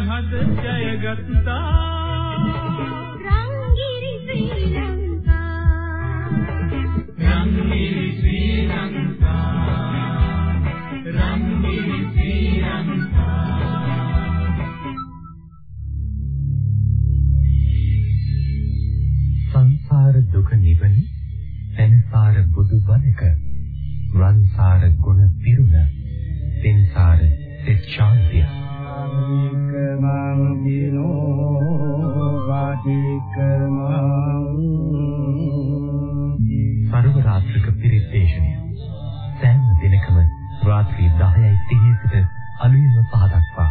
ජනහද ජයගත්තා. රංගිරි ශ්‍රී ලංකා රංගිරි ශ්‍රී ලංකා රංගිරි ශ්‍රී ලංකා සංසාර දුක නිවන සංසාර බුදු බලක රන්සාර ගුණ පිරුණ සංසාර සිච්ඡාන්තිය කමං දිනෝ වාදිකමං සර්ව රාත්‍රික පිරිත් දේශනය. සෑම දිනකම රාත්‍රී 10:30 සිට අලුයම 5 දක්වා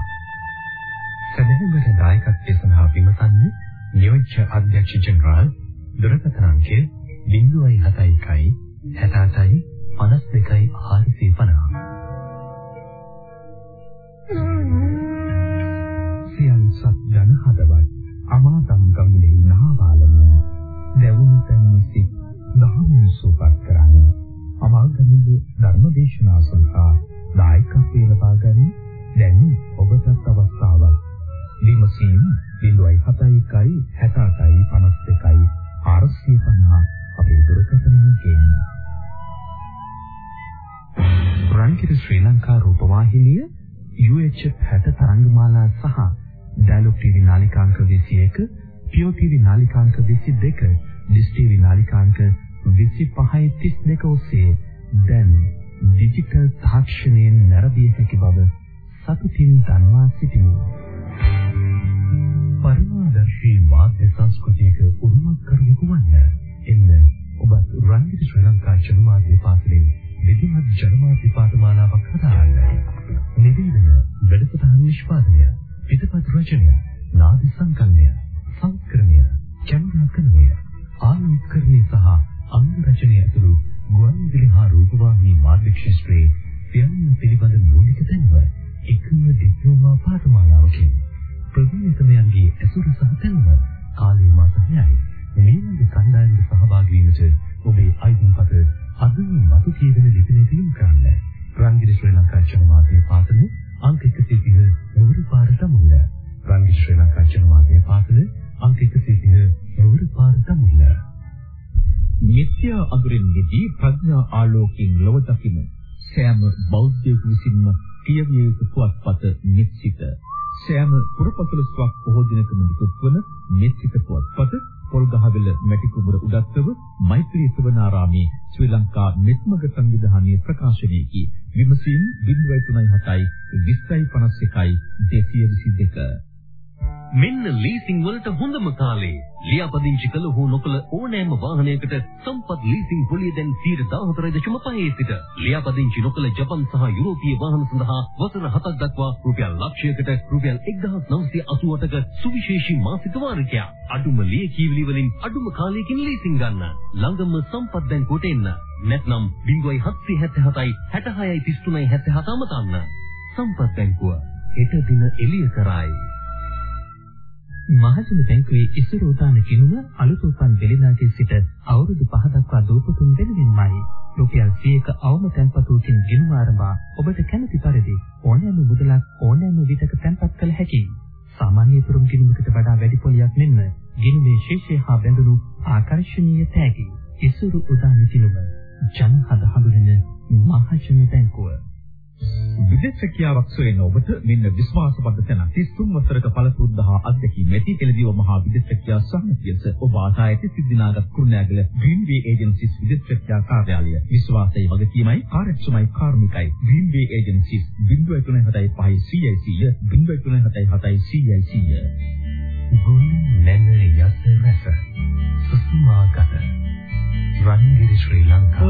සදහමට දායකත්වයේ සඳහා විමසන්න නියෝජ්‍ය අධ්‍යක්ෂ ජෙනරාල් දුරකථන අංකය 071 68 52 450 සියන් සත් ජන හදවත් අමාතම් ගමුලේ නහබාලමින් දැවුණු තැන් සිත් දහමින් සූපත් කරන්නේ අමාගමින් ධර්මදේශනා සඳහා දායකත්වයේ ලබා ගනි. දැන් ඔබටත් අවස්ථාවක්. විමසීම් 071 68 52 450 අපේ දුරකථන අංකයෙන් රංගිර ශ්‍රී ලංකා රූපවාහිනිය UHF 60 තරංගමාලා සහ ඩයලොග් ටීවී නාලිකාංක 21 පියෝ ටීවී නාලිකාංක 22 ඩිස් ටීවී නාලිකාංක 25 32 ඔස්සේ දැන් ඩිජිටල් තාක්ෂණයෙන් නැරඹිය හැකි බව සතුටින් දන්වා සිටිමු. පරිමාදර්ශී මාධ්‍ය සංස්කෘතියක උරුමක් කරගෙනු වන්න එන්න ඔබත් රංගිත ශ්‍රී ලංකා ජනමාධ්‍ය පාසලෙන් විධිමත් ජනමාධ්‍ය පාඨමාලාවක් හදාගන්න. නිවේදන වැඩසටහන් නිෂ්පාදනය පිටපත් රචනය නාද සංකල්පය සංස්කරණය කැමරාකරණය ආලෝකකරණය සහ අංග රචනය ඇතුළු ගුවන්විදුලි හා රූපවාහිනී මාධ්‍ය ක්ෂේත්‍රයේ සියල්ල පිළිබඳ මූලික දැනුම එකම ඩිප්ලෝමා පාඨමාලාවකින් ප්‍රවීණතමයන්ගේ ඇසුර සහ දැනුම කාලේ මාස 6යි මේ කණ්ඩායමට සහභාගී වීමට ඔබේ අයිතිපත අදම මතු කියවෙන ලිපිනයට යොමු කරන්න. රංගිර ශ්‍රී ලංකා ජනමාධ්‍ය පාසල අංක 130 නුවර පාර තමුල්ල. රංගිර ශ්‍රී ලංකා ජනමාධ්‍ය පාසල අංක 130 නුවර පාර තමුල්ල. මිත්‍යා අඳුරින් නිදී ප්‍රඥා ආලෝකයෙන් ලොව දකිමු. සෑම බෞද්ධයෙකු විසින්ම කියවිය යුතු පුවත්පත නිශ්චිත. සෑම පුරපසළොස්වක් පොහෝ දිනකම නිකුත් වන නිශ්චිත පුවත්පත පොල්ගහවෙල මැටිකුඹුර උඩත්ව මෛත්‍රී සවනාරාමේ ශ්‍රී ලංකා මෙත්මග සංවිධානයේ ප්‍රකාශනයේකි. විමසීම් 0.37යි 20.51යි 222 මෙන්න ලීසින් වලට හොඳම කාලේ. ලියාපදිංචි කළ හෝ නොකළ ඕනෑම වාහනයකට සම්පත් ලීසින් පොලිය දැන් 14.5 සිට ලියාපදිංචි නොකළ ජපන් සහ යුරෝපීය වාහන සඳහා වසර 7ක් දක්වා රුපියල් ලක්ෂයකට රුපියල් 1988ක සුවිශේෂී මාසික වාරිකයක්. අඩුම ලියකියවිලි වලින් අඩුම කාලයකින් ලීසින් ගන්න. ළඟම සම්පත් බැංකුවට එන්න. නැත්නම් 0777යි 66යි 33යි 77 අමතන්න. සම්පත් බැංකුව හෙට දින එළිය කරයි. මහජන බැංකුවේ ඉසුරු උදාන කිනුම අලුත් උපන් බෙලිනාගේ සිට අවුරුදු 5 දක්වා දූපතුන් වෙනුවෙන්මයි. රුපියල් 100ක අවම තැන්පතුකින් ගිණුම ආරම්භ ඔබට කැමති පරිදි ඕනෑම මුදලක් ඕනෑම විටක තැන්පත් කළ හැකියි. සාමාන්‍ය තුරුම් ගිණුමකට වඩා වැඩි පොලියක් මෙන්ම ගිණුමේ ශේෂය හා බැඳුණු ආකර්ශනීය තෑගි. ඉසුරු උදාන කිනුම ජන හද හඳුනන මහජන බැංකුව විදේශිකියාවක් සොයන ඔබට මෙන්න විශ්වාසබද්ධ තැන 33 වසරක පළපුරුද්දා අධ්‍යක්ෂ මෙති එළදිව මහා විදේශිකියා සම්මතියස ඔබ ආසා ඇති සිද්ධිනාගත් කුරුණෑගල ග්‍රීන්වේ ඒජන්සිස් විදේශිකියා කාර්යාලය. විශ්වාසයේ වගකීමයි කාර්යක්ෂමයි කාර්මිකයි. ග්‍රීන්වේ ඒජන්සිස් 0.75 CIC 0.77 CIC ගුණ නැන යස රස සුසුමාගත රන්ගිරි ශ්‍රී ලංකා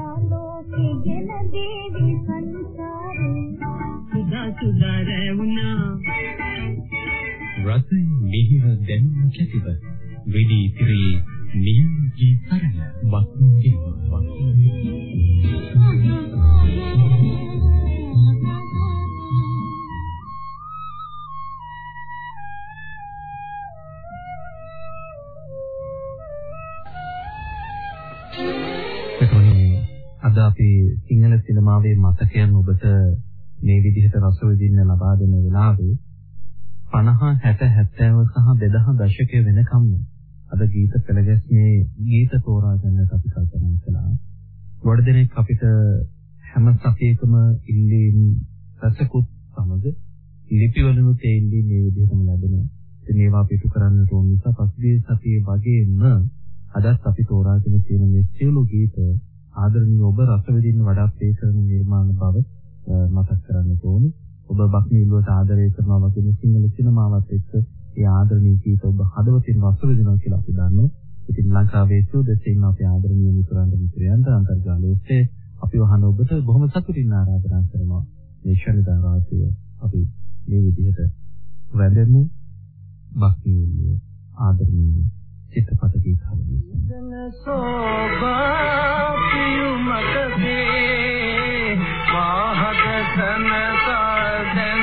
රස මිහිර දැනුම කැතිව විදී තිරේ නියමී සරණ වක්මුගේ වක්මුගේ එතකොට අද අපි සිංහල සිනමාවේ මතකයන් ඔබට මේ විදිහට රස විඳින්න ලබා දෙන වෙලාවේ 50 60 70 සහ 2000 දශකයේ වෙනකම් අද ගීත පෙළගැස්මේ ගීත තෝරා ගන්නට අපි කල්පනා කළා. ගොඩ දෙනෙක් අපිට හැම සතියකම ඉල්ලීම් රසකුත් සමග ලිපිවලුත් ඒ ඉල්ලීම් මේ විදිහටම ලැබෙනවා. ඉතින් මේවා පිටු කරන්නට ඕන නිසා පසුගිය සතියේ වගේම අදත් අපි තෝරාගෙන තියෙන මේ සියලු ගීත ආදරණීය ඔබ රස විඳින්න වඩා ප්‍රේ කරන නිර්මාණ බව අ, මතක් කරන්න ඕනේ. ඔබ බක්මීලුවට ආදරය කරනවා වගේම සිංහල සිනමාවත් එක්ක ඒ ආදරණීය ගීත ඔබ හදවතින් රස විඳිනවා කියලා අපි දන්නවා. ඉතින් ලංකාවේ සුදෙසින් අපේ ආදරණීය මිතුරන්ට මිත්‍රයන්ට අන්තර්ජාලය ඔස්සේ අපි වහන ඔබට බොහොම සතුටින් ආරාධනා කරනවා. මේ ශනිදා රාත්‍රිය අපි මේ විදිහට වැඳෙමු බක්මීලුව ආදරණීය චිත්‍රපට ගීත හදන්න. ජන සෝභා පියුමකසේ වාහක සනසදන than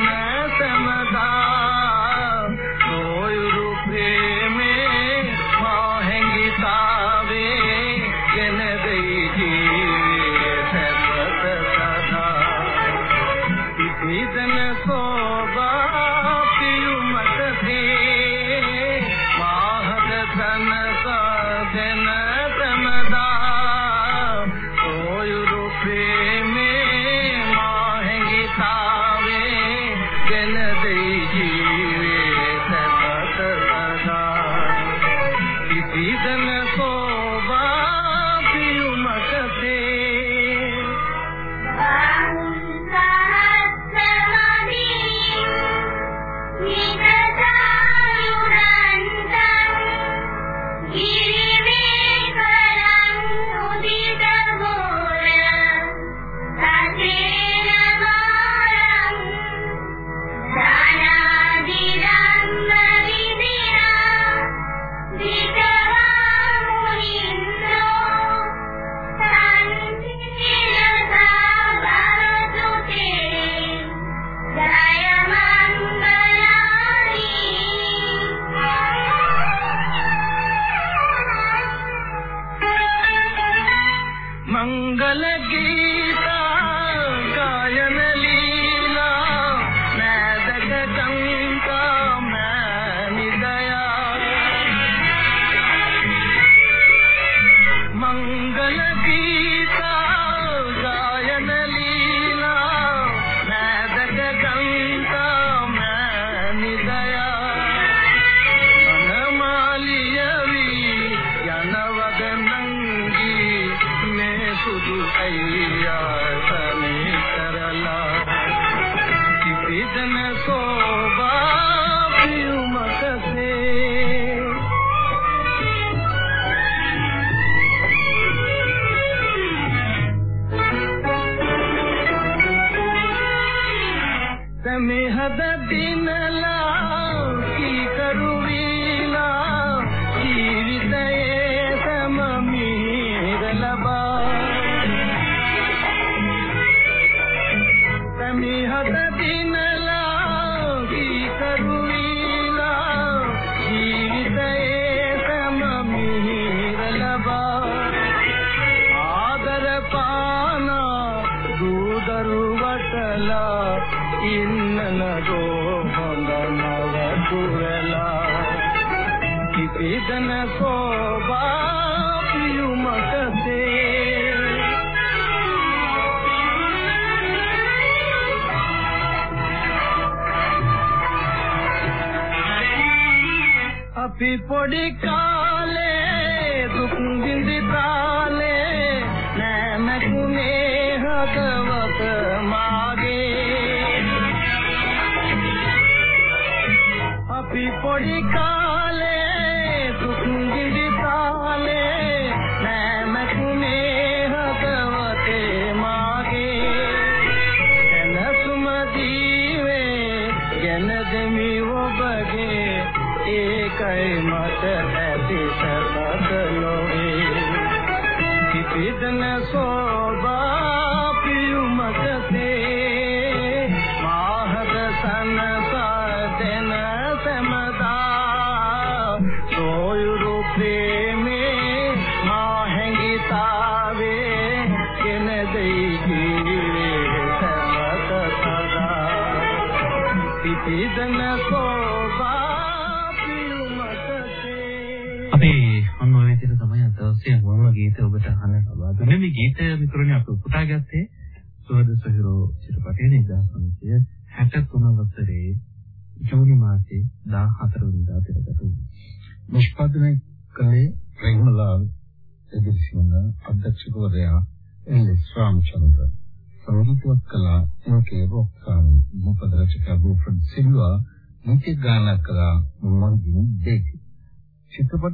අපි පොඩි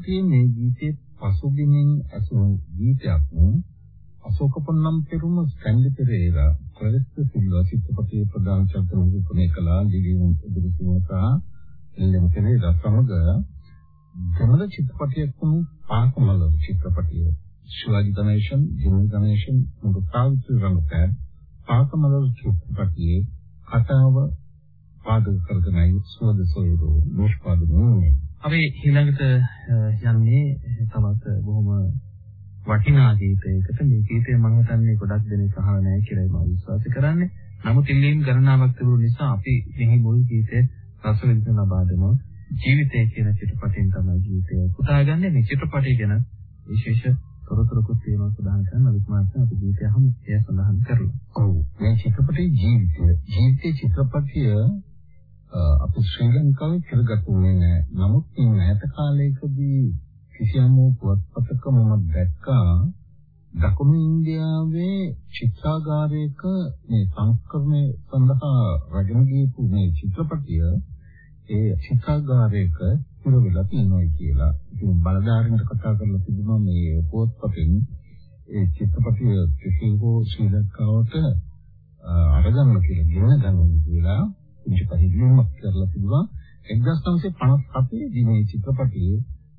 චිත්‍රපටයේ මේ ගීතයේ පසුබිමින් ඇසුණු ගීතයක් වූ අශෝක පොන්නම් පෙරුම ස්ටැන්ලි පෙරේරා ක්ලරිස්ට සිල්වා චිත්‍රපටයේ ප්‍රධාන චරිත නිරූපණය කළා දිවියන් එදිරිසිංහ සහ එල්.එම්. පෙරේරා සමග දෙමළ චිත්‍රපටයක් වුණු පාකමල චිත්‍රපටය ශිවාජි ගණේෂන්, ජිමි ගණේෂන් මුළු සාවිත්‍රි රංගපෑම් පාකමල චිත්‍රපටයේ කතාව පාදක කරගෙනයි සුවද සොයුරු නිෂ්පාදනය වුණේ. අපි ඊළඟට අ, යන්නේ තවත් බොහොම වටිනා ගීතයකට මේ ගීතය මම හිතන්නේ ගොඩක් දෙනෙක් අහලා නැහැ කියලා මම විශ්වාස කරන්නේ. නමුත් ඉල්ලීම් ගණනාවක් තිබුණු නිසා අපි මෙහි මුල් ගීතය රස විඳින ලබා දෙනවා. ජීවිතය කියන චිත්‍රපටයෙන් තමයි ජීවිතය පුතාගන්නේ. මේ චිත්‍රපටය ගැන විශේෂ තොරතුරුකුත් තියෙනවා සඳහන් කරන විස්මාර්ථ අපි ගීතය අහමු. එය සඳහන් කරලා. ඔව් මේ චිත්‍රපටයේ ජීවිතය ජීවිතයේ චිත්‍රපටය අ, අපි ශ්‍රී ලංකාවේ කරගතුනේ නැහැ. නමුත් මේ මෑත කාලයකදී කිසියම් වූ පුවත්පතක මම දැක්කා දකුණු ඉන්දියාවේ චිත්‍රාගාරයක මේ සංස්කරණය සඳහා රැගෙන ගියපු මේ චිත්‍රපටය ඒ චිත්‍රාගාරයක පුර වෙලා තියෙනවා කියලා. ඉතින් බලධාරීන්ට කතා කරලා තිබුණා මේ පුවත්පතෙන් ඒ චිත්‍රපටය කෙසේ හෝ ශ්‍රී ලංකාවට අ, අරගන්න කියලා ගෙන ගන්න කියලා පුංචි පරිදිමක් කරලා තිබුණා. 1957 දී මේ චිත්‍රපටයේ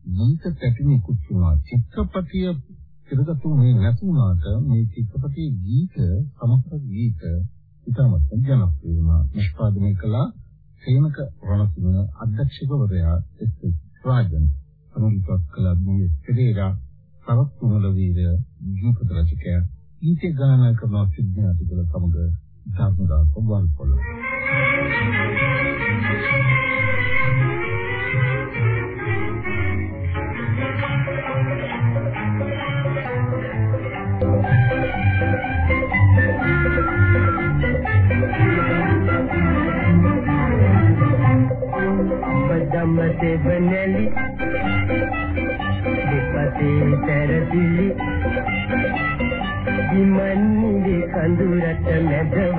ගීත පැටි නිකුත් වුණා. චිත්‍රපටිය පිළිගතු මේ නැතුණාට මේ චිත්‍රපටයේ ගීත සමහර ගීත ඉතාමත් ජනප්‍රිය වුණා. නිෂ්පාදනය කළා සේනක රණසිංහ අධ්‍යක්ෂකවරයා එස් රාජන්. සංගීතවත් කළ බී පෙරේරා සරත් කුමල වීර ගීත රචකයා. ගීත ගායනා කරන සිද්ධාර්ථ සමග ධර්මදාස වල්පොල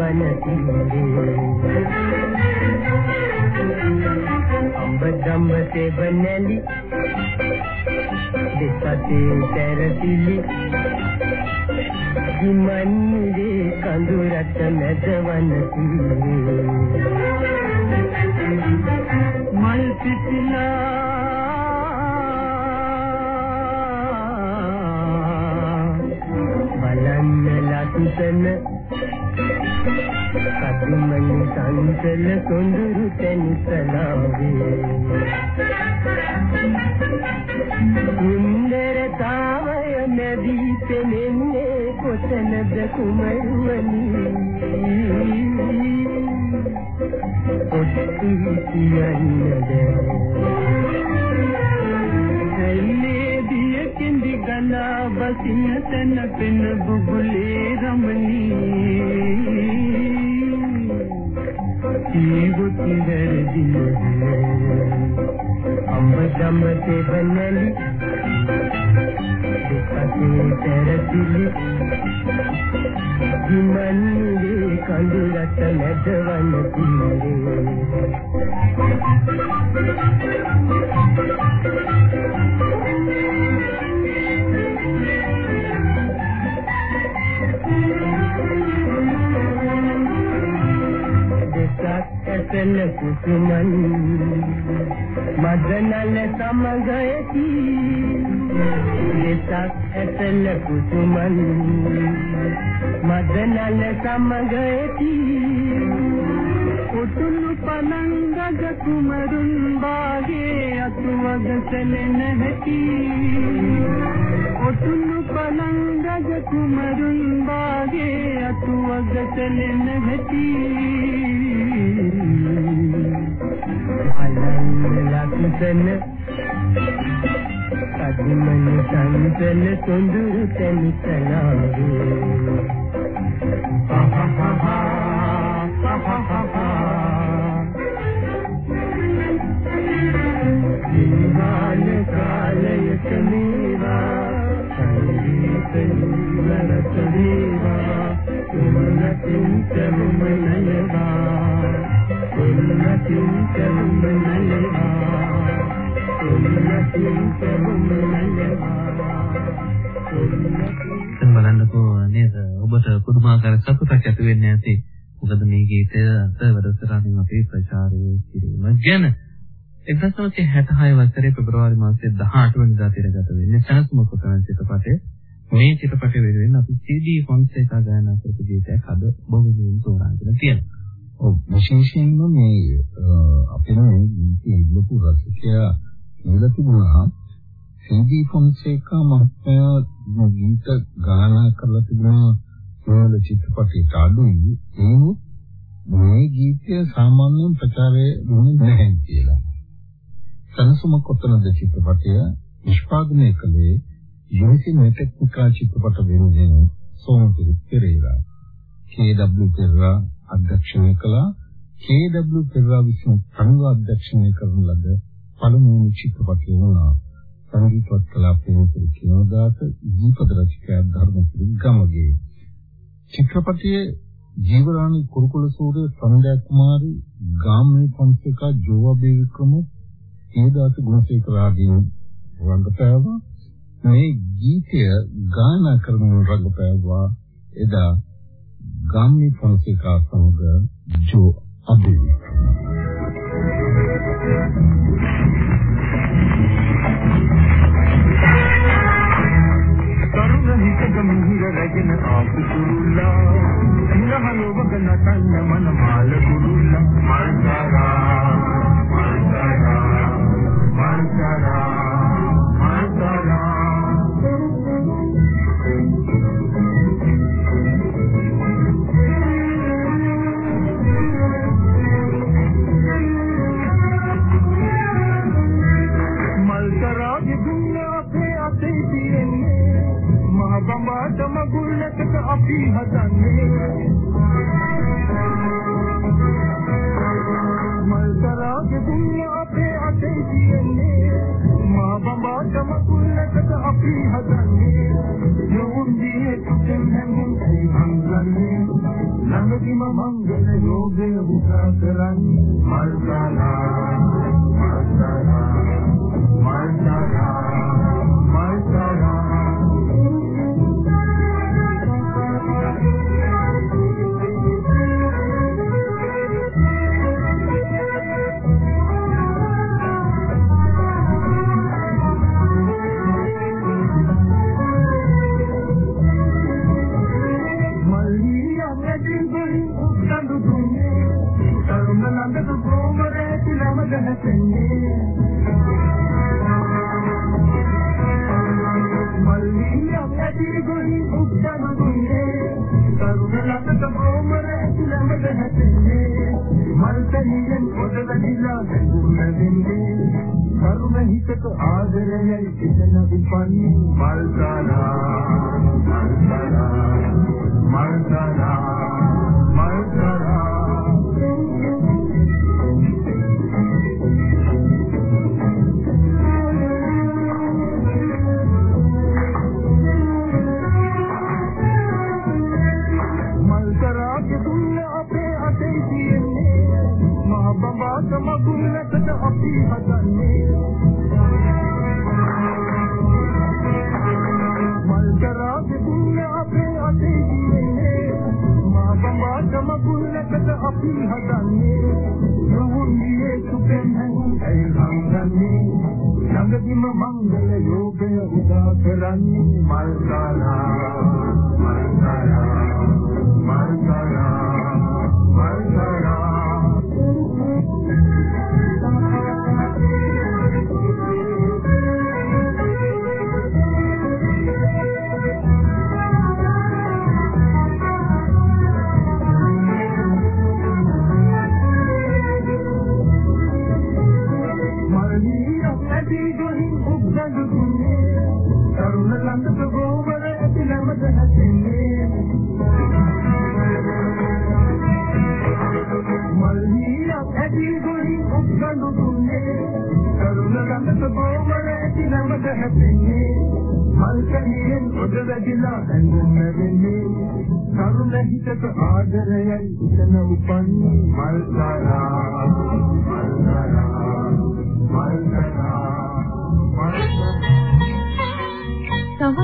මැදවන තීරේ අම්බ ධම්ම දෙවනලි දෙපතේ තරතිලි දිමන්නේ කඳුරට මැදවන තීරේ මල් පිපිලා බලන්න ලක්ෂණ කතුමනි සංසල සොඳුරු තනිසලාවේ සුන්දරතාවය මැදී පෙනෙන්නේ කොතනද කුමරුවනි ඔස්ති කියන්නද ඇල්ලේ දිය කිඳි ගලා බසින තන පෙන බුබුලේ රමණී ජීවිත වැරදින අම්බ ධම්ම තෙබනලි දුකේ තරතිලි හිමන්නේ කඳුරට නැදවන තීරේ දෙසක් ඇසෙන කුසුමන්. මදනල සමගයති දෙසක් ඇතල කුසුමන්. මදනල සමගයති උතුළු පනංගග කුමරුන් බාගේ අතුවග සැලෙන හැටි. ඔතුළු පනංගග කුමරුන් බාගේ අතුවග සැලෙන හැටි. අලන් ලක්සන කදිමන සංසල සොඳුරු තනිතලාවේ දිවාන කාලයක මේවා සංගීත නරත වේවා උන්නතින් තමුම නලවා උන්නතින් තමුම නලවා උන්නතින් තමුම නලවා දැන් බලන්නකෝ නේද? ඔබට පුදුමාකාර සතුටක් ඇති වෙන්නේ නැති. මොකද මේ ගීතය අද වැඩසටහනින් අපි ප්‍රචාරය කිරීම ගැන 1966 වසරේ පෙබරවාරි මාසයේ 18 වෙනිදා තිරගත වෙන්නේ සනසුම කොටන චිත්‍රපටයේ මේ චිත්‍රපටය වෙනුවෙන් අපි CD ෆොන්සේකා ගායනා කරපු ගීතයක් අද බොහොමයෙන් තෝරාගෙන තියෙනවා. ඔව් විශේෂයෙන්ම මේ අපේ මේ ගීතයේ ඉල්ලපු රසිකයා කියලා තිබුණා CD ෆොන්සේකා මහත්මයා ගීත ගායනා කරලා තිබුණා සිංහල චිත්‍රපටයට අඩුයි ඒ මේ ගීතය සාමාන්‍යයෙන් ප්‍රචාරය වුණේ නැහැ කියලා. සනසුම කොතනද චිත්‍රපටය නිෂ්පාදනය කළේ යුනිසින් ටෙක්නිකා චිත්‍රපට වෙනුවෙන් සෝමපිරි පෙරේරා. KW පෙරේරා අධ්‍යක්ෂණය කළා. KW පෙරේරා විසින් ප්‍රමුඛ අධ්‍යක්ෂණය කරන ලද පළමුවන චිත්‍රපටය වුණා. සංගීතවත් කලා ප්‍රේමපුර කියනදාස දීපද රචකයා ධර්මපුරි ගමගේ. චිත්‍රපටයේ ජීවරාණි කුරුකුල සූර්ය සන්දා කුමාරි ගාමිණී පන්සේකා ජෝවා බේවික්‍රම හේදාස ගුණසේකර ආදීන් රංගපෑවා මේ ගීතය ගායනා කරන රංගපෑවා එදා ගාමිණී පන්සේකා සමග ජෝ අබේවික්‍රම තරුණ හිතක මිහිර රැගෙන ආපු කුරුල්ලා සිනහල ඔබක නටන්න මන මාල කුරුල්ලා මල්තරා Mantra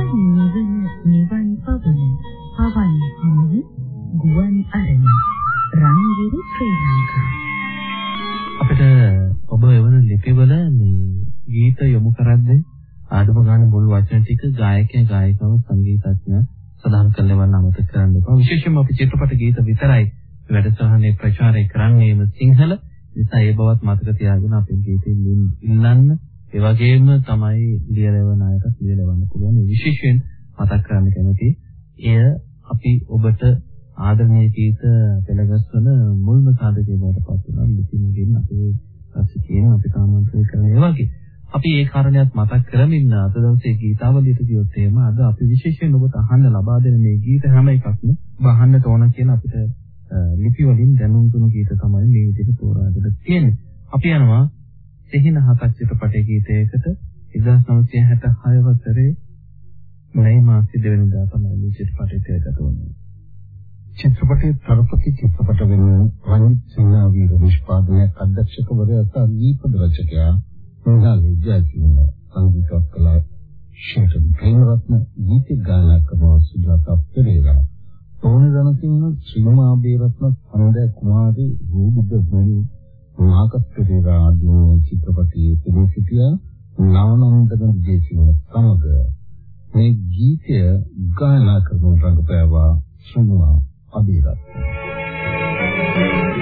නිවන නිවන් පවන පවන් හමුව ගුවන් අරණ රංගිරි ශ්‍රී ලංකා අපිට ඔබ එවන ලිපිවල මේ ගීත යොමු කරද්දී ආදම ගාන මුල් වචන ටික ගායකයා ගායිකාව සංගීතඥයා සඳහන් කරලවන්න අමතක කරන්න එපා. විශේෂයෙන්ම අපි චිත්‍රපට ගීත විතරයි වැඩසටහනේ ප්‍රචාරය කරන්නේම සිංහල. නිසා ඒ බවත් මතක තියාගෙන අපේ ගීතෙ ඉල්ලන්න. ඒ වගේම තමයි ලියලවන අයට ලියලවන්න පුළුවන්. ඒ විශේෂයෙන් මතක් කරන්න කැමති. එය අපි ඔබට ආදරණීය ගීත පෙළගස්වන මුල්ම සාධකයේ බවට පත් වෙනවා. ලිපිනකින් අපේ රසිකයන් අපිට ආමන්ත්‍රණය කරන ඒ වගේ. අපි ඒ කාරණයක් මතක් කරමින් අද දවසේ ගීතාවලියට ගියොත් එහෙම අද අපි විශේෂයෙන් ඔබට අහන්න ලබා දෙන මේ ගීත හැම එකක්ම බහන්නට ඕන කියන අපිට ලිපි වලින් දැනුම් දුණු ගීත තමයි මේ විදිහට තෝරාගෙන තියෙන්නේ. අපි යනවා සිහින හතක් චිත්‍රපටයේ ගීතයකට 1966 වසරේ මේ මාසයේ දෙවෙනිදා තමයි මේ චිත්‍රපටය තිරගත වුනේ. චිත්‍රපටයේ තරපති චිත්‍රපට වෙනුවෙන් රංජිත් සිංහවීර නිෂ්පාදනයක් අධ්‍යක්ෂකවරයා සහ දීපද රචකයා මොහාලි ජයසිංහ සංගීතවත් කලා ශේෂන් ප්‍රේමරත්න ගීත ගායනා කරන සුජාතා පෙරේරා තෝණ රණසිංහ ශ්‍රීමා බේරත්න සඳය කුමාරී රූබුද ගුණි මාකස් පෙරේරා ආදී චිත්‍රපටයේ පිළිසිතිය නානන්දන ජයසිංහ සමග. මේ ගීතය ගායනා කරන රංගපෑවා ශ්‍රීමා අබේරත්න. ගලන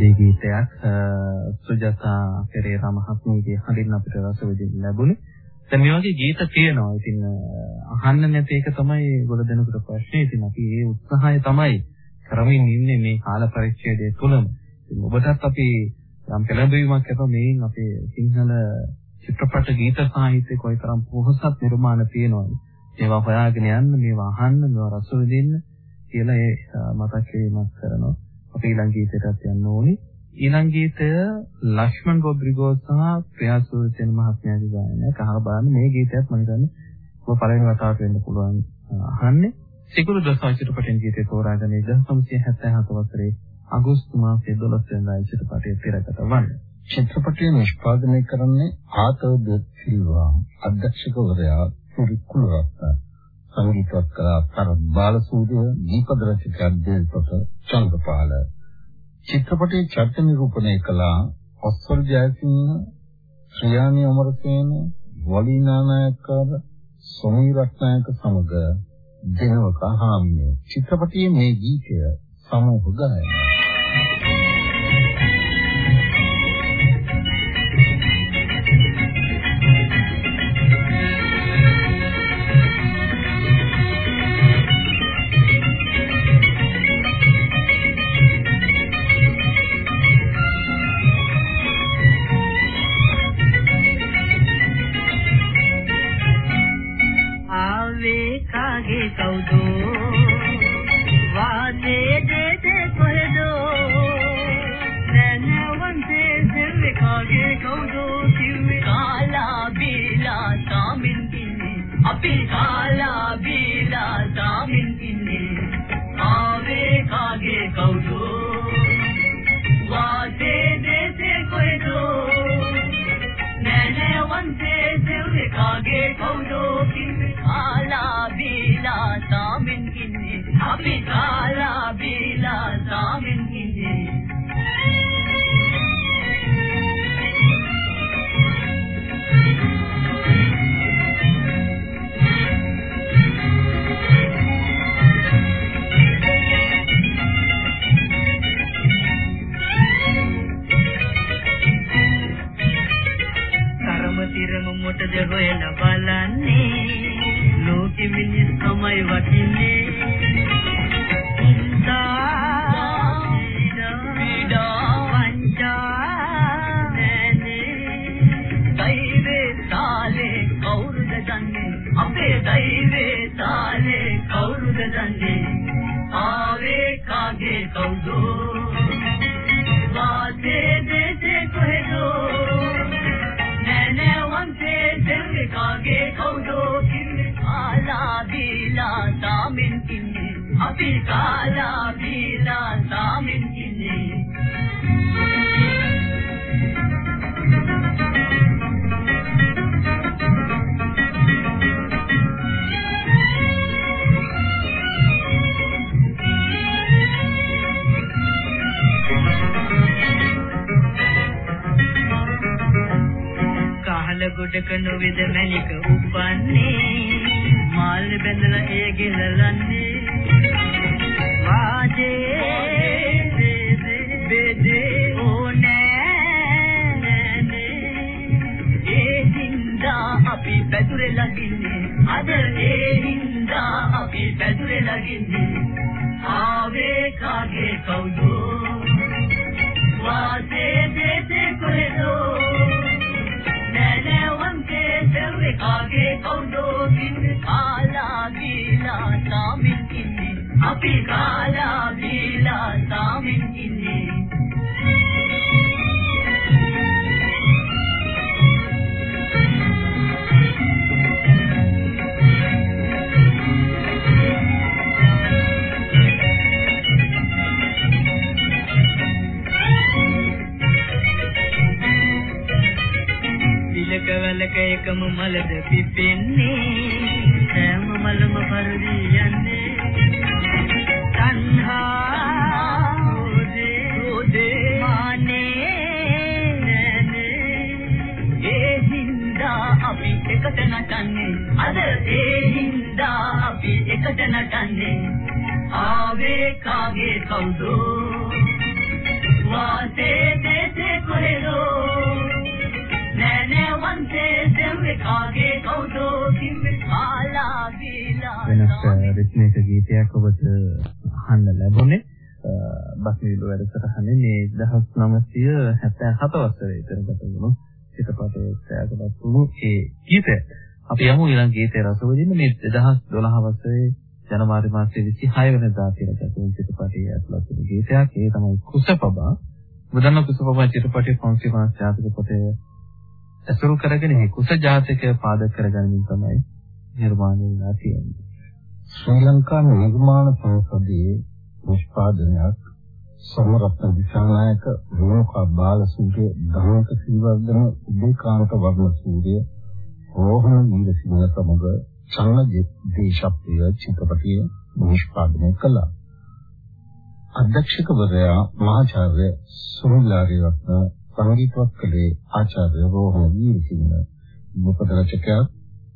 තම සංවේදී ගීතයක් අ, සුජාතා පෙරේරා මහත්මියගේ හඬින් අපිට රස විඳින්න ලැබුණේ. දැන් මේ වගේ ගීත තියෙනවා. ඉතින් අ, අහන්න නැති එක තමයි ගොඩ දෙනෙකුට ප්‍රශ්නේ. ඉතින් අපි ඒ උත්සාහය තමයි කරමින් ඉන්නේ මේ කාල පරිච්ඡේදය තුලම. ඉතින් ඔබටත් අපි යම් පෙළඹවීමක් අප මේන් අපේ සිංහල චිත්‍රපට ගීත සාහිත්‍ය කොයිතරම් පොහොසත් නිර්මාණ තියෙනවද? ඒවා හොයාගෙන යන්න, මේවා අහන්න, මේවා රස විඳින්න කියලා ඒ අ, මතක් කිරීමක් කරනවා. අපි ඊළඟ ගීතයටත් යන්න ඕනේ. ඊළඟ ගීතය ලක්ෂ්මන් රොඩ්රිගෝ සහ ප්‍රියා සූරිසේන මහත්මයාගේ ගායනයක්. අහලා බලන්න මේ ගීතයත් මම හිතන්නේ ඔබ පළවෙනි වතාවට වෙන්න පුළුවන් අ, අහන්නේ. සිකුරු දසයි චිත්‍රපටයෙන් ගීතය තෝරාගෙන 1977 වසරේ අගෝස්තු මාසයේ 12 වෙනිදා චිත්‍රපටයේ තිරගත වන්නේ. චිත්‍රපටය නිෂ්පාදනය කරන්නේ ආතෝ ද සිල්වා අධ්‍යක්ෂකවරයා පුරිකුලරත්න සංගීතවත් කලාකාර බාලසූරිය දීපද රචකයා දේල්පත චන්ද්‍රපාල. චිත්‍රපටයේ චරිත නිරූපණය කළ ඔස්වල් ජයසිංහ ශ්‍රියානි අමරසේන වලිනා නායකව සොමී රත්නායක සමග දෙනවක හාමිනේ. චිත්‍රපටයේ මේ ගීතය සමූහ ගායනය කාගේ කවුදෝ වාදේ දෙදේ කොහෙදෝ නැනවන්සේ දෙව්වේ කාගේ කවුදෝ කිව්වේ කාලා බීලා සාමින් ඉන්නේ අපි කාලා අපි කාලා බීලා සාමින් ඉන්නේ තරම තිරම මොටද හොයලා බලන්නේ. ලෝකෙ මිනිස් තමයි වටින්නේ. බීලා සාමින් ඉන්නේ අපි අපි එකට නටන්නේ. අද ඒ හින්දා අපි එකට නටන්නේ. ආවේ කාගේ කවුද? වාසේ දේසේ කොහෙදෝ? නෑ නෑ වන්සේ දෙම්මේ කාගේ කවුද? කිම්මේ කාලා ගිලා වෙනස් රිද්මයක ගීතයක් ඔබට අහන්න ලැබුණේ. බස්මිලු වැඩසටහනේ මේ 1977 වසරේ ඉතරකට වුණු චිත්‍රපටයේ ඡායාගත වුණු ඒ ගීතය. අපි යමු ඊළඟ ගීතය රස විඳින්න මේ 2012 වසරේ ජනවාරි මාසයේ 26 වෙනිදා කියලා ගත චිත්‍රපටයේ ඇතුළත් වුණු ගීතයක්. ඒ තමයි කුසපබා. බුදන්න කුසපබා චිත්‍රපටයේ ෆොන්සි මාස් ජාතක පොතේ ඇසුරු කරගෙන මේ කුස ජාතකය පාදක කරගනිමින් තමයි නිර්මාණය වෙලා තියෙන්නේ. ශ්‍රී ලංකා නිර්මාණ සංසදයේ නිෂ්පාදනයක් සමරත්න දිසානායක රේණුකා බාලසූරිය ධනක සිල්වර්ධන උදේකාන්ත වර්ණසූරිය රෝහණ වීරසිංහ සමග චන්න දේශප්‍රිය චිත්‍රපටයේ නිෂ්පාදනය කළා. අධ්‍යක්ෂකවරයා මහාචාර්ය සුනිලාරි රත්න සංගීතවත් කළේ ආචාර්ය රෝහණ වීරසිංහ උපද රචකයා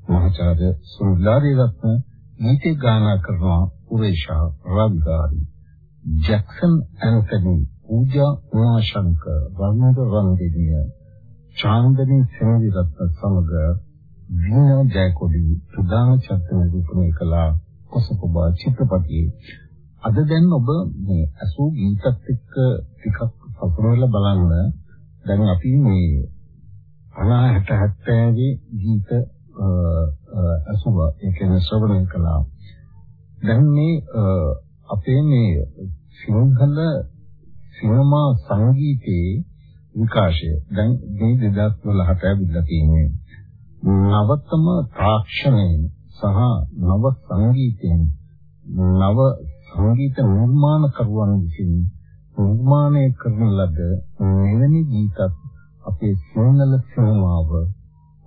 මහාචාර්ය සුනිලාරි රත්න ගීත ගායනා කරන උරේෂා රවිගාරි ජැක්සන් ඇන්තනි පූජා උමාශංකර වර්ණද රන්දිනිය චාන්දනි සෙනවිරත්න සමග වීණා ජයකොඩි ප්‍රධාන චරිත නිරූපණය කළ කොසපබා චිත්‍රපටයේ. අද දැන් ඔබ මේ අසූ ගීතත් එක්ක ටිකක් සතුටුවෙලා බලන්න. දැන් අපි මේ 50 60 70 ගීත අසුව ඒ කියන්නේ ශ්‍රවණය කළා. දැන් මේ අපේ මේ සිංහල සිනමා සංගීතයේ විකාශය. දැන් මේ 2012ට ඇවිල්ලා තියෙන්නේ නවතම තාක්ෂණයෙන් සහ නව සංගීතයෙන්. නව සංගීත නිර්මාණකරුවන් විසින් නිර්මාණය කරන ලද මෙවැනි ගීතත් අපේ සිංහල සිනමාව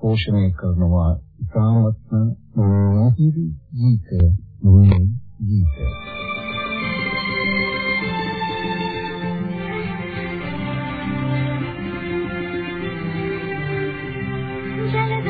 පෝෂණය කරනවා. ඉතාමත්ම මිහිරි ගීත මේ ගීත. Angela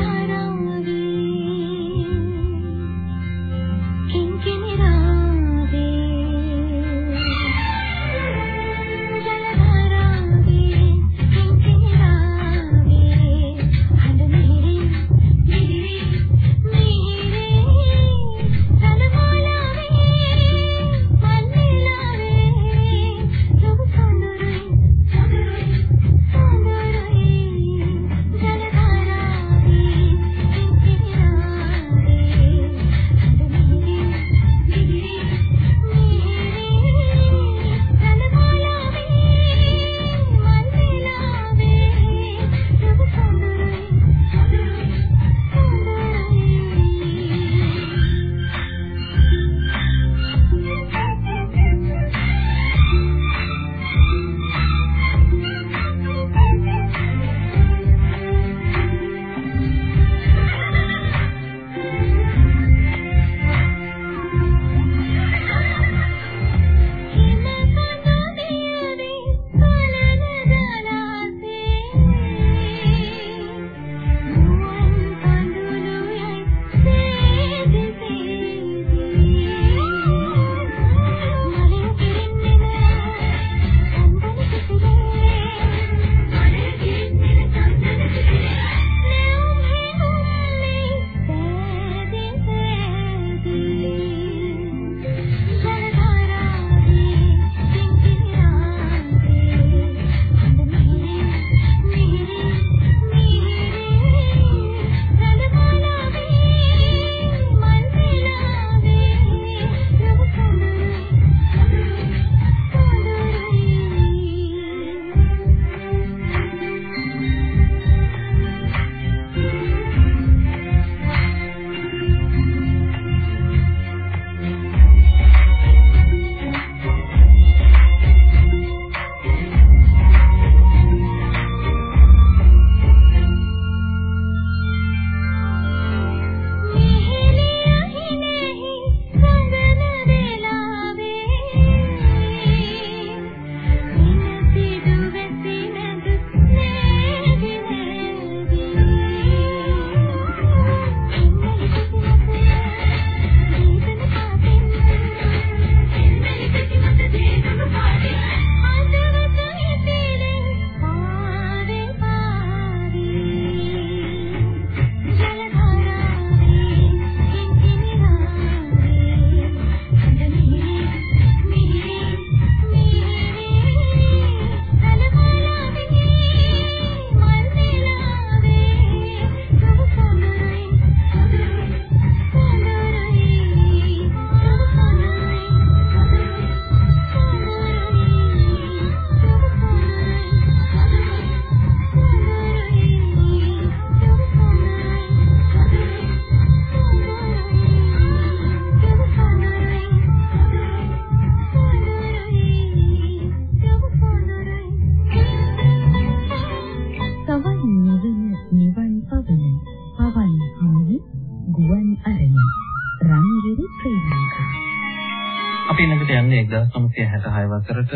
1966 වසරට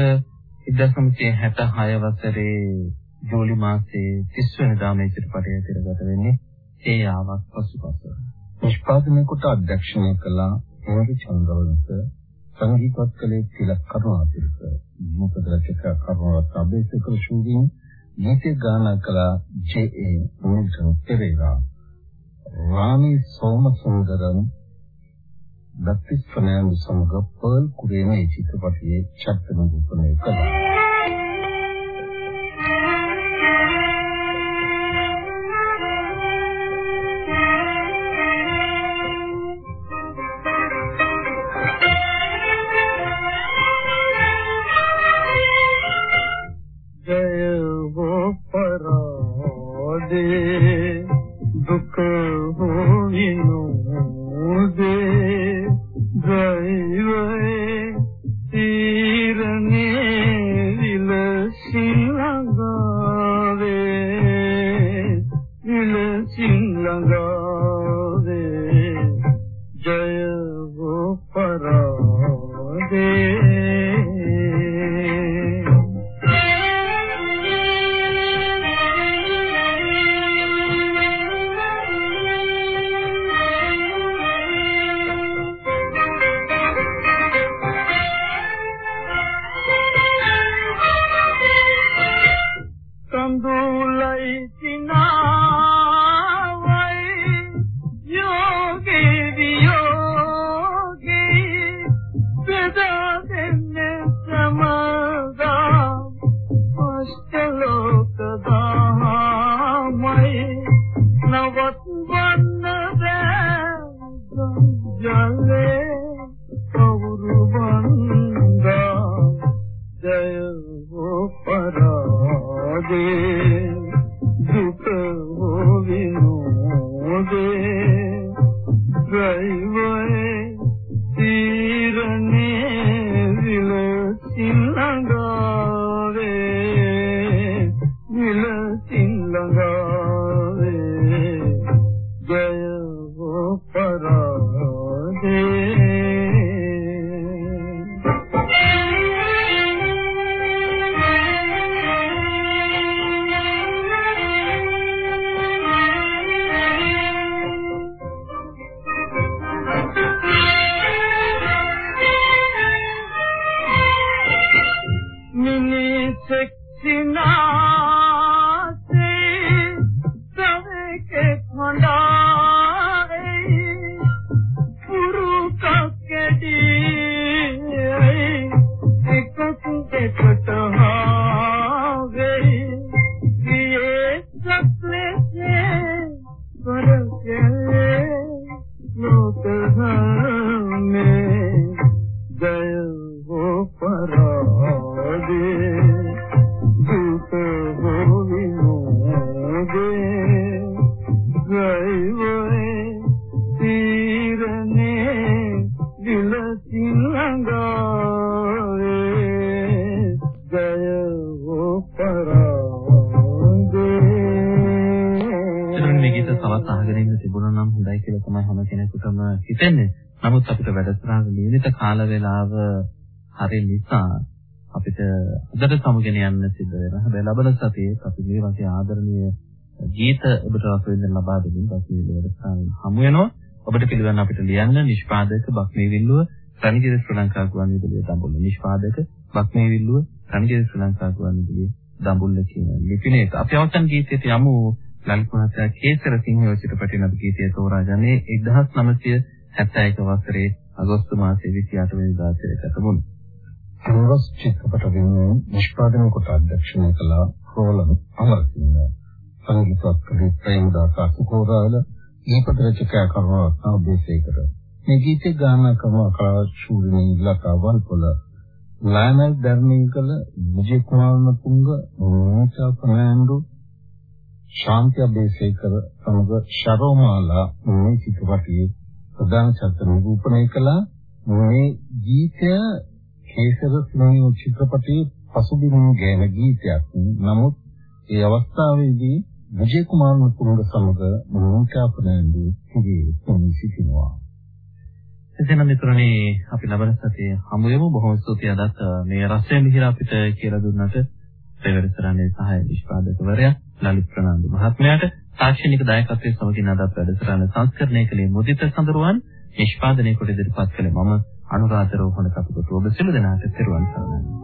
1966 වසරේ ජූලි මාසයේ 30 වෙනිදා මේ චිත්‍රපටය තිරගත වෙන්නේ ඒ ආවක් පසුපස. නිෂ්පාදනය කොට අධ්‍යක්ෂණය කළ හේරි චන්ද්‍රවංශ සංගීතවත් කලේ තිලක් කරුණාතිලක මොකද රචක කරුණාවත් අබේසකර ශූරින් ගීත ගායනා කළ ජේ.ඒ. මොන්සන් පෙරේරා රාණි සෝමසුන්දරන් බැප්ටිස් ෆර්නෑන්ඩෝ සමග පර්ල් කුරේන මේ චිත්‍රපටයේ චරිත නිරූපණය කළා. එතන මේ ගීත තවත් අහගෙන ඉන්න තිබුණා නම් හොඳයි කියලා තමයි හැම කෙනෙකුටම හිතෙන්නේ. නමුත් අපිට වැඩසටහන නියමිත කාල වේලාව හරි නිසා අපිට අදට සමුගෙන යන්න සිද්ධ වෙනවා. හැබැයි ලබන සතියේ අපි මේ වගේ ආදරණීය ගීත ඔබට රස විඳින්න ලබා දෙමින් අපි වැඩසටහන හමු වෙනවා. ඔබට පිළිගන්න අපිට ලියන්න නිෂ්පාදක බක්මී විල්ලුව රණිජිත ශ්‍රී ලංකා ගුවන්විදුලිය දඹුල්ල නිෂ්පාදක බක්මී විල්ලුව රණිජිත ශ්‍රී ලංකා ගුවන්විදුලිය දඹුල්ල කියන ලිපිනේ. අපි අවසන් ගීතයට යමු ලලිත් මහත්තයා කේසර සිංහය චිත්‍රපටයේ නබ ගීතය තෝරාගන්නේ 1971 වසරේ අගෝස්තු මාසයේ 28 වෙනිදා තිරගත වුණු. අනුරස් චිත්‍රපට වෙනුවෙන් නිෂ්පාදනය කොට අධ්‍යක්ෂණය කළ රෝලන් අමරසිංහ සංගීතවත් කළේ ප්‍රේමදාස අසුකෝරාල දීපක රචකයා කරුණාරත්න උදේසේකර මේ ගීතේ ගායනා කරන කලා ශූරිනී ලතා වල්පොල ලයනල් ධර්මීකල විජේ කුමාරතුංග මොනිකා ෆර්නෑන්ඩෝ ශාන්ති අබේසේකර සමග ශරෝමාලා මේ චිත්‍රපටයේ ප්‍රධාන චරිත නිරූපණය කළා මේ ගීතය කේසර සිනමා චිත්‍රපටයේ පසුබිම් ගෑන ගීතයක්. නමුත් ඒ අවස්ථාවේදී විජේ කුමාර මුතුංග සමග මොනිකා ෆර්නෑන්ඩෝ කිවි තුනි සිටිනවා. එසේනම් මිත්‍රනේ අපි ලබන සතියේ හමු වෙමු. බොහොම ස්තුතියි අදත් මේ රසය මිහිර අපිට කියලා දුන්නට පෙරවරසරන්නේ සහාය නිෂ්පාදකවරයා ලලිත් ප්‍රනාන්දු මහත්මයාට තාක්ෂණික දායකත්වයේ සමගින් අදත් වැඩසටහන සංස්කරණය කළේ මුදිත සඳරුවන් නිෂ්පාදනය කොට ඉදිරිපත් කළේ මම අනුරාධ රෝහණ කපුට ඔබ සියලු දෙනාට පෙරවන් සරණයි.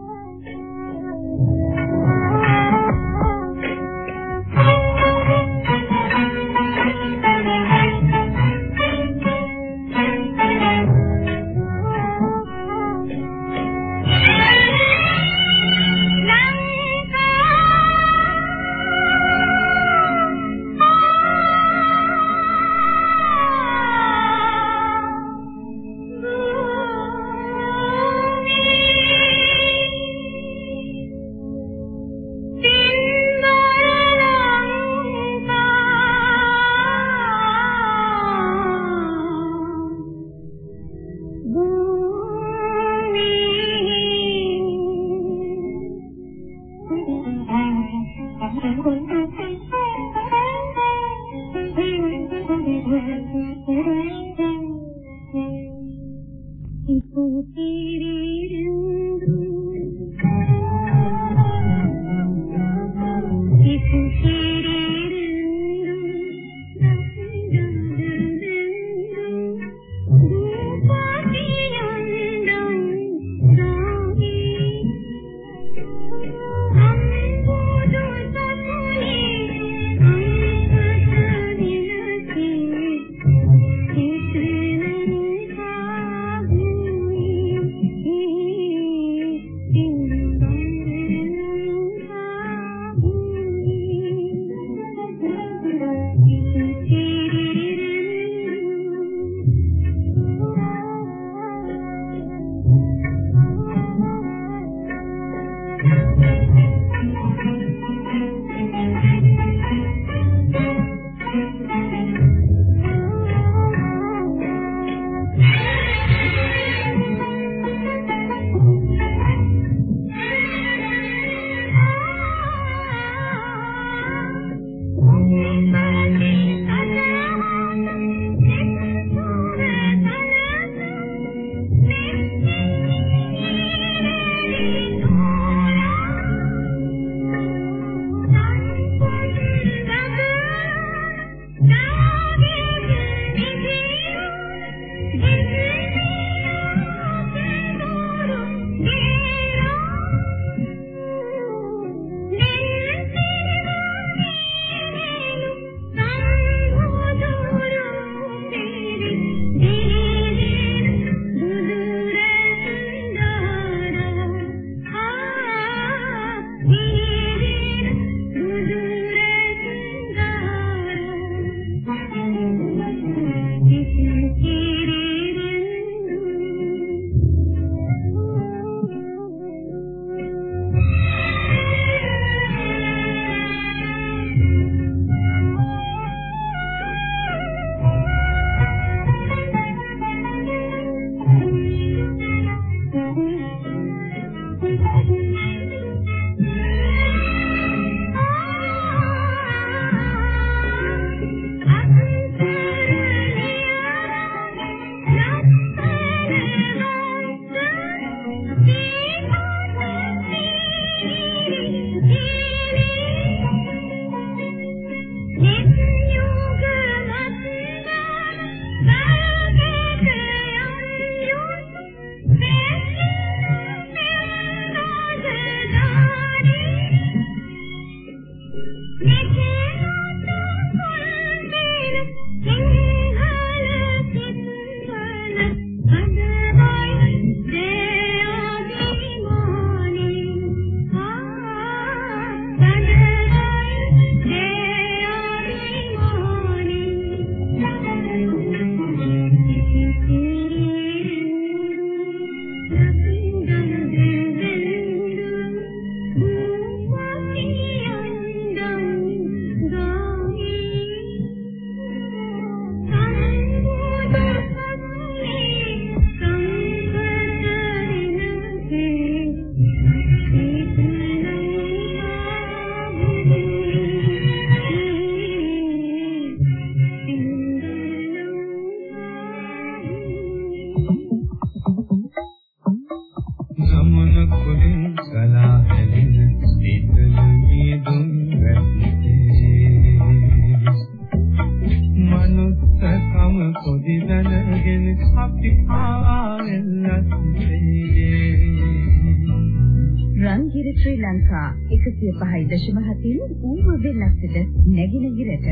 ශ්‍රී ලංකා 105.7 ඌව වෙලක්සද නැගෙනහිරට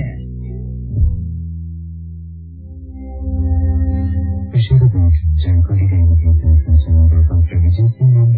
විශේෂ ජනකලි දේවකයන් සංසන්දන